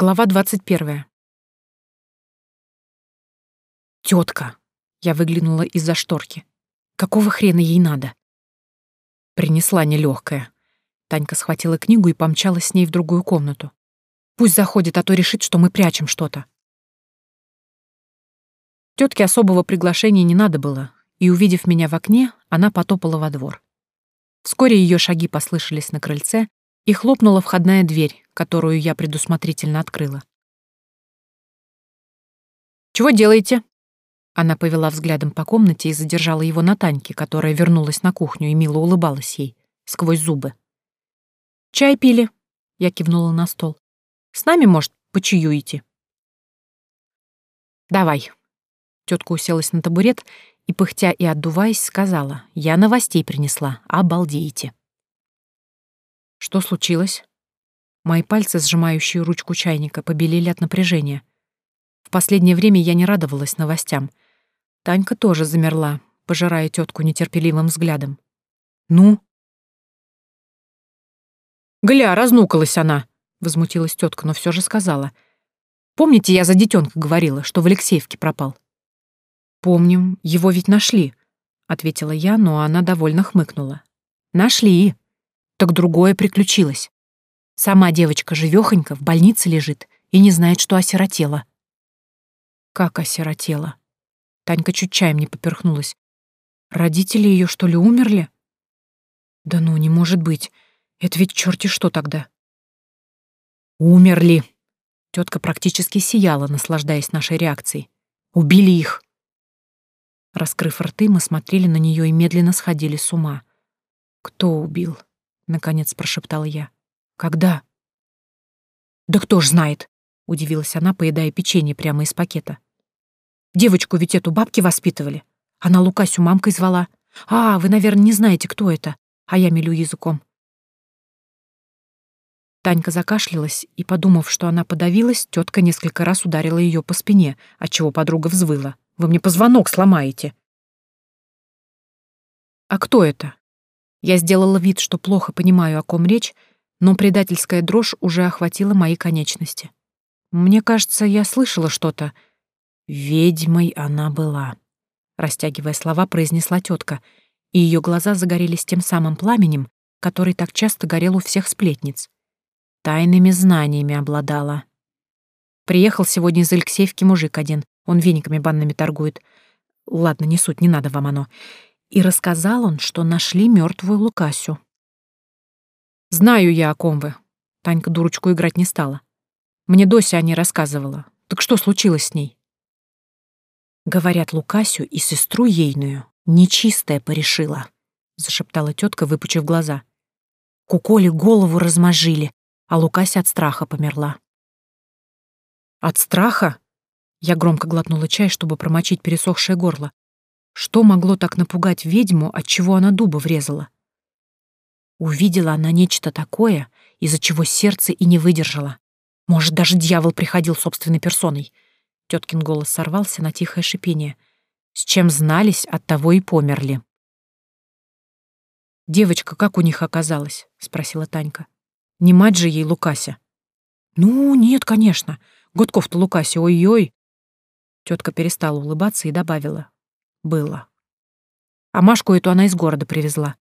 Глава двадцать первая. Тетка. Я выглянула из-за шторки. Какого хрена ей надо? Принесла нелегкая. Танька схватила книгу и помчалась с ней в другую комнату. Пусть заходит, а то решит, что мы прячем что-то. Тетке особого приглашения не надо было, и, увидев меня в окне, она потопала во двор. Вскоре ее шаги послышались на крыльце, и хлопнула входная дверь, которую я предусмотрительно открыла. «Чего делаете?» Она повела взглядом по комнате и задержала его на Таньке, которая вернулась на кухню и мило улыбалась ей, сквозь зубы. «Чай пили?» — я кивнула на стол. «С нами, может, почаюете?» «Давай», Тетка уселась на табурет и, пыхтя и отдуваясь, сказала, «Я новостей принесла, обалдеете». «Что случилось?» Мои пальцы, сжимающие ручку чайника, побелели от напряжения. В последнее время я не радовалась новостям. Танька тоже замерла, пожирая тетку нетерпеливым взглядом. «Ну?» «Гля, разнукалась она!» — возмутилась тетка, но все же сказала. «Помните, я за детенка говорила, что в Алексеевке пропал?» «Помним, его ведь нашли», — ответила я, но она довольно хмыкнула. «Нашли. Так другое приключилось. Сама девочка живёхонька в больнице лежит и не знает, что осиротела». «Как осиротела?» Танька чуть чаем не поперхнулась. «Родители её что ли, умерли?» «Да ну, не может быть. Это ведь чёрти что тогда?» «Умерли!» Тетка практически сияла, наслаждаясь нашей реакцией. «Убили их!» Раскрыв рты, мы смотрели на нее и медленно сходили с ума. «Кто убил?» — наконец прошептала я. «Когда?» «Да кто ж знает!» — удивилась она, поедая печенье прямо из пакета. «Девочку ведь эту бабки воспитывали. Она Лукасю мамкой звала. А, вы, наверное, не знаете, кто это. А я мелю языком». Танька закашлялась, и, подумав, что она подавилась, тетка несколько раз ударила ее по спине, отчего подруга взвыла. Вы мне позвонок сломаете. А кто это? Я сделала вид, что плохо понимаю, о ком речь, но предательская дрожь уже охватила мои конечности. Мне кажется, я слышала что-то. Ведьмой она была. Растягивая слова, произнесла тетка, и ее глаза загорелись тем самым пламенем, который так часто горел у всех сплетниц. Тайными знаниями обладала. Приехал сегодня из Алексеевки мужик один, он вениками банными торгует. Ладно, не суть, не надо вам оно. И рассказал он, что нашли мертвую Лукасю. «Знаю я, о ком вы». Танька дурочку играть не стала. Мне Дося о ней рассказывала. Так что случилось с ней? Говорят, Лукасю и сестру ейную нечистая порешила, зашептала тетка, выпучив глаза. Куколи голову размажили, а Лукася от страха померла. От страха? Я громко глотнула чай, чтобы промочить пересохшее горло. Что могло так напугать ведьму, от чего она дуба врезала? Увидела она нечто такое, из-за чего сердце и не выдержало. Может, даже дьявол приходил собственной персоной. Теткин голос сорвался на тихое шипение. С чем знались, от того и померли. «Девочка как у них оказалась?» — спросила Танька. «Не мать же ей Лукася?» «Ну, нет, конечно. Годков-то Лукася, ой-ой. Тетка перестала улыбаться и добавила. Было. А Машку эту она из города привезла.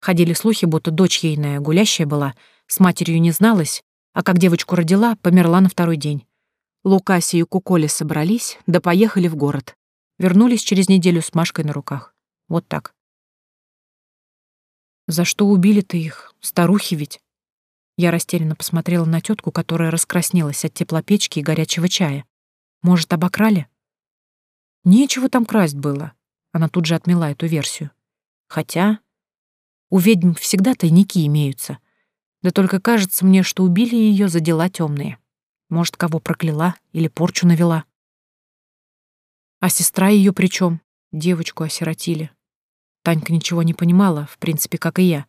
Ходили слухи, будто дочь ейная гулящая была, с матерью не зналась, а как девочку родила, померла на второй день. Лукаси и Куколи собрались, да поехали в город. Вернулись через неделю с Машкой на руках. Вот так. За что убили-то их? Старухи ведь. Я растерянно посмотрела на тетку, которая раскраснелась от теплопечки и горячего чая. Может, обокрали? Нечего там красть было. Она тут же отмела эту версию. Хотя у ведьм всегда тайники имеются. Да только кажется мне, что убили ее за дела темные. Может, кого прокляла или порчу навела. А сестра ее при чем? Девочку осиротили. Танька ничего не понимала, в принципе, как и я.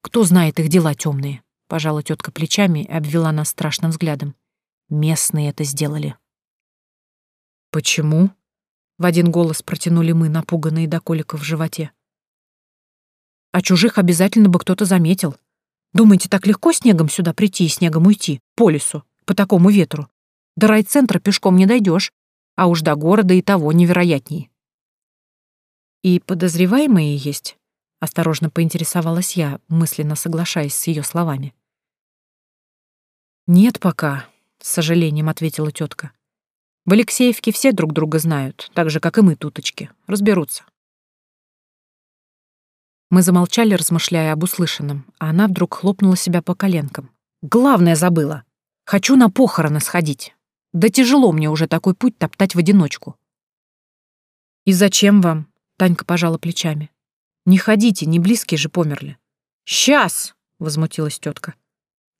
Кто знает их дела темные? Пожала тетка плечами и обвела нас страшным взглядом. Местные это сделали. «Почему?» — в один голос протянули мы, напуганные до колика в животе. «А чужих обязательно бы кто-то заметил. Думаете, так легко снегом сюда прийти и снегом уйти, по лесу? по такому ветру. До райцентра пешком не дойдешь, а уж до города и того невероятней. И подозреваемые есть, осторожно поинтересовалась я, мысленно соглашаясь с ее словами. Нет пока, с сожалением ответила тетка. В Алексеевке все друг друга знают, так же, как и мы, туточки. Разберутся. Мы замолчали, размышляя об услышанном, а она вдруг хлопнула себя по коленкам. «Главное забыла. Хочу на похороны сходить. Да тяжело мне уже такой путь топтать в одиночку». «И зачем вам?» — Танька пожала плечами. «Не ходите, не близкие же померли». «Сейчас!» — возмутилась тетка.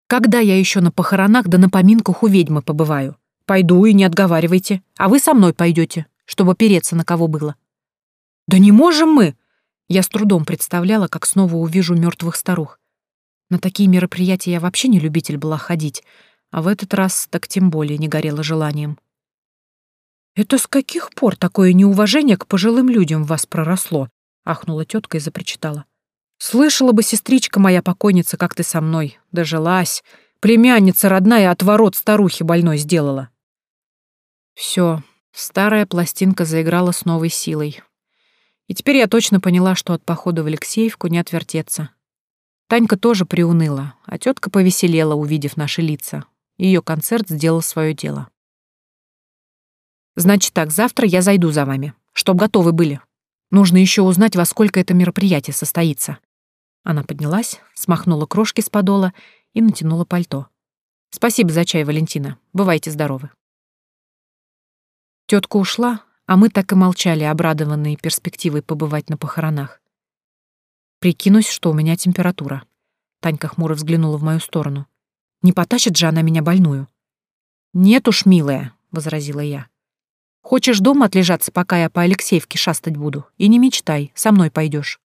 «Когда я еще на похоронах да на поминках у ведьмы побываю? Пойду и не отговаривайте, а вы со мной пойдете, чтобы переться на кого было». «Да не можем мы!» Я с трудом представляла, как снова увижу мертвых старух. На такие мероприятия я вообще не любитель была ходить, а в этот раз так тем более не горела желанием. «Это с каких пор такое неуважение к пожилым людям в вас проросло?» — ахнула тетка и запричитала. «Слышала бы, сестричка моя покойница, как ты со мной. Дожилась. Племянница родная отворот старухи больной сделала». Все, старая пластинка заиграла с новой силой. И теперь я точно поняла, что от похода в Алексеевку не отвертеться. Танька тоже приуныла, а тетка повеселела, увидев наши лица. Ее концерт сделал свое дело. «Значит так, завтра я зайду за вами, чтоб готовы были. Нужно еще узнать, во сколько это мероприятие состоится». Она поднялась, смахнула крошки с подола и натянула пальто. «Спасибо за чай, Валентина. Бывайте здоровы». Тетка ушла, а мы так и молчали, обрадованные перспективой побывать на похоронах. Прикинусь, что у меня температура. Танька хмуро взглянула в мою сторону. Не потащит же она меня больную. «Нет уж, милая», — возразила я. «Хочешь дома отлежаться, пока я по Алексеевке шастать буду? И не мечтай, со мной пойдешь.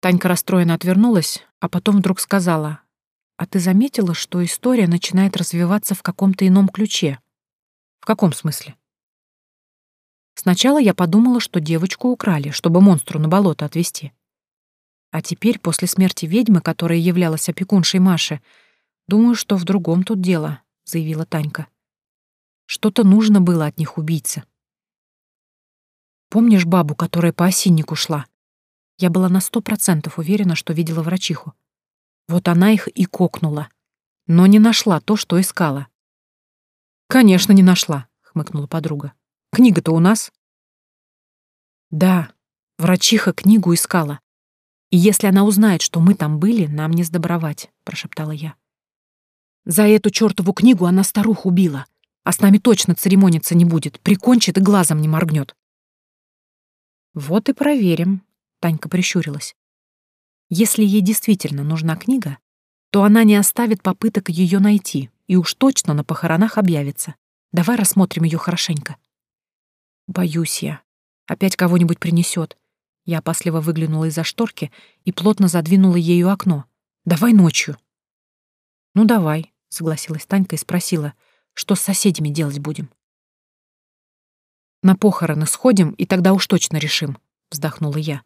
Танька расстроенно отвернулась, а потом вдруг сказала, «А ты заметила, что история начинает развиваться в каком-то ином ключе?» «В каком смысле?» Сначала я подумала, что девочку украли, чтобы монстру на болото отвезти. А теперь, после смерти ведьмы, которая являлась опекуншей Маши, думаю, что в другом тут дело, — заявила Танька. Что-то нужно было от них убийце. Помнишь бабу, которая по осиннику шла? Я была на сто процентов уверена, что видела врачиху. Вот она их и кокнула. Но не нашла то, что искала. «Конечно, не нашла», — хмыкнула подруга. Книга-то у нас. Да, врачиха книгу искала. И если она узнает, что мы там были, нам не сдобровать, прошептала я. За эту чертову книгу она старуху убила, а с нами точно церемониться не будет, прикончит и глазом не моргнет. Вот и проверим, Танька прищурилась. Если ей действительно нужна книга, то она не оставит попыток ее найти и уж точно на похоронах объявится. Давай рассмотрим ее хорошенько. Боюсь я. Опять кого-нибудь принесет. Я опасливо выглянула из-за шторки и плотно задвинула ею окно. «Давай ночью». «Ну, давай», — согласилась Танька и спросила, что с соседями делать будем. «На похороны сходим, и тогда уж точно решим», — вздохнула я.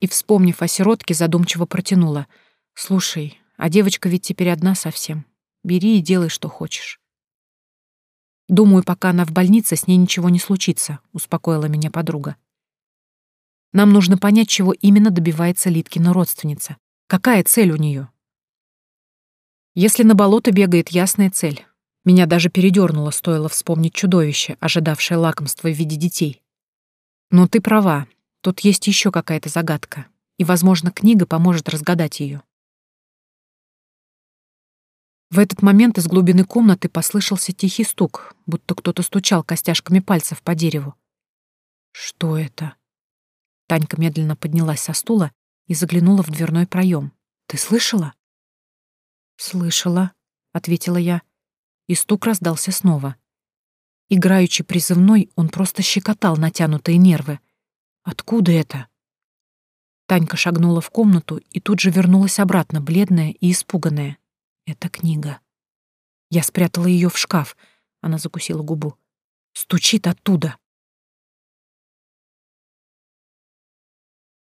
И, вспомнив о сиротке, задумчиво протянула. «Слушай, а девочка ведь теперь одна совсем. Бери и делай, что хочешь». Думаю, пока она в больнице, с ней ничего не случится, успокоила меня подруга. Нам нужно понять, чего именно добивается Литкина родственница. Какая цель у нее? Если на болото бегает ясная цель. Меня даже передернуло, стоило вспомнить чудовище, ожидавшее лакомства в виде детей. Но ты права, тут есть еще какая-то загадка, и, возможно, книга поможет разгадать ее. В этот момент из глубины комнаты послышался тихий стук, будто кто-то стучал костяшками пальцев по дереву. «Что это?» Танька медленно поднялась со стула и заглянула в дверной проем. «Ты слышала?» «Слышала», — ответила я, и стук раздался снова. Играючи призывной, он просто щекотал натянутые нервы. «Откуда это?» Танька шагнула в комнату и тут же вернулась обратно, бледная и испуганная. Это книга. Я спрятала ее в шкаф. Она закусила губу. Стучит оттуда.